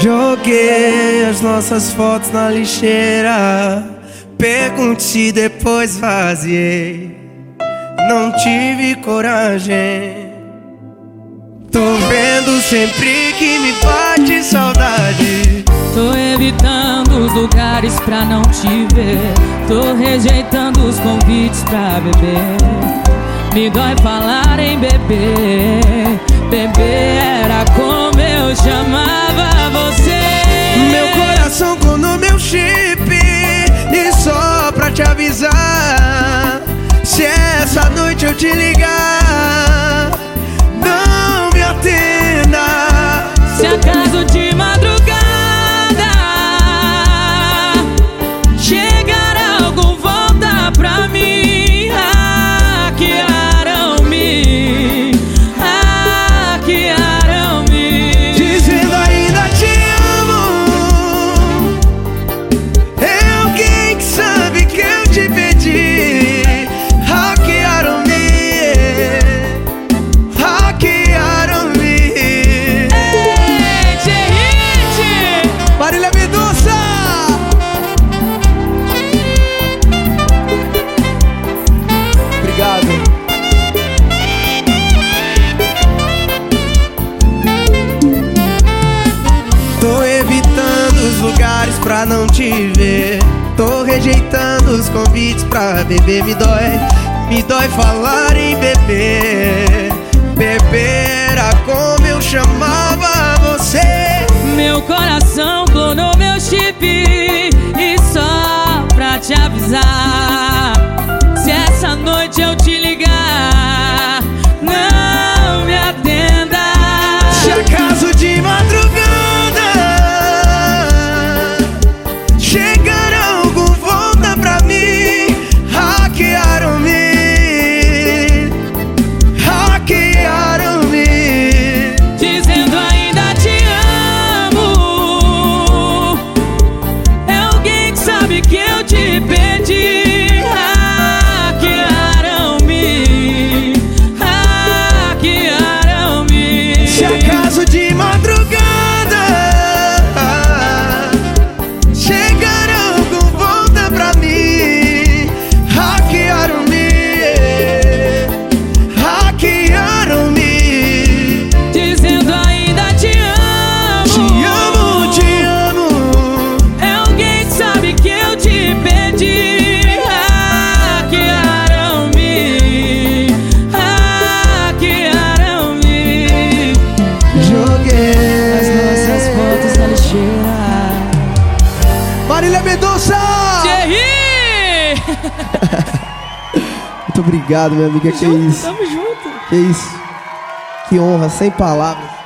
Joguei as nossas fotos na lixeira. Pergunte depois vaziei. Não tive coragem. Tô vendo sempre que me bate saudade. Tô evitando os lugares pra não te ver. Tô rejeitando os convites pra beber. Me dói falar em beber. Te avisar. Se essa noite eu te ligar, lugares pra não te ver. Tô rejeitando os convites pra beber. Me dói, me dói falar em beber. Beber era como eu chamava você. Meu coração clonou meu chip E só pra te avisar Se essa noite eu te obrigado, minha amiga. Que isso? Tamo junto Que isso? Que honra, sem palavras.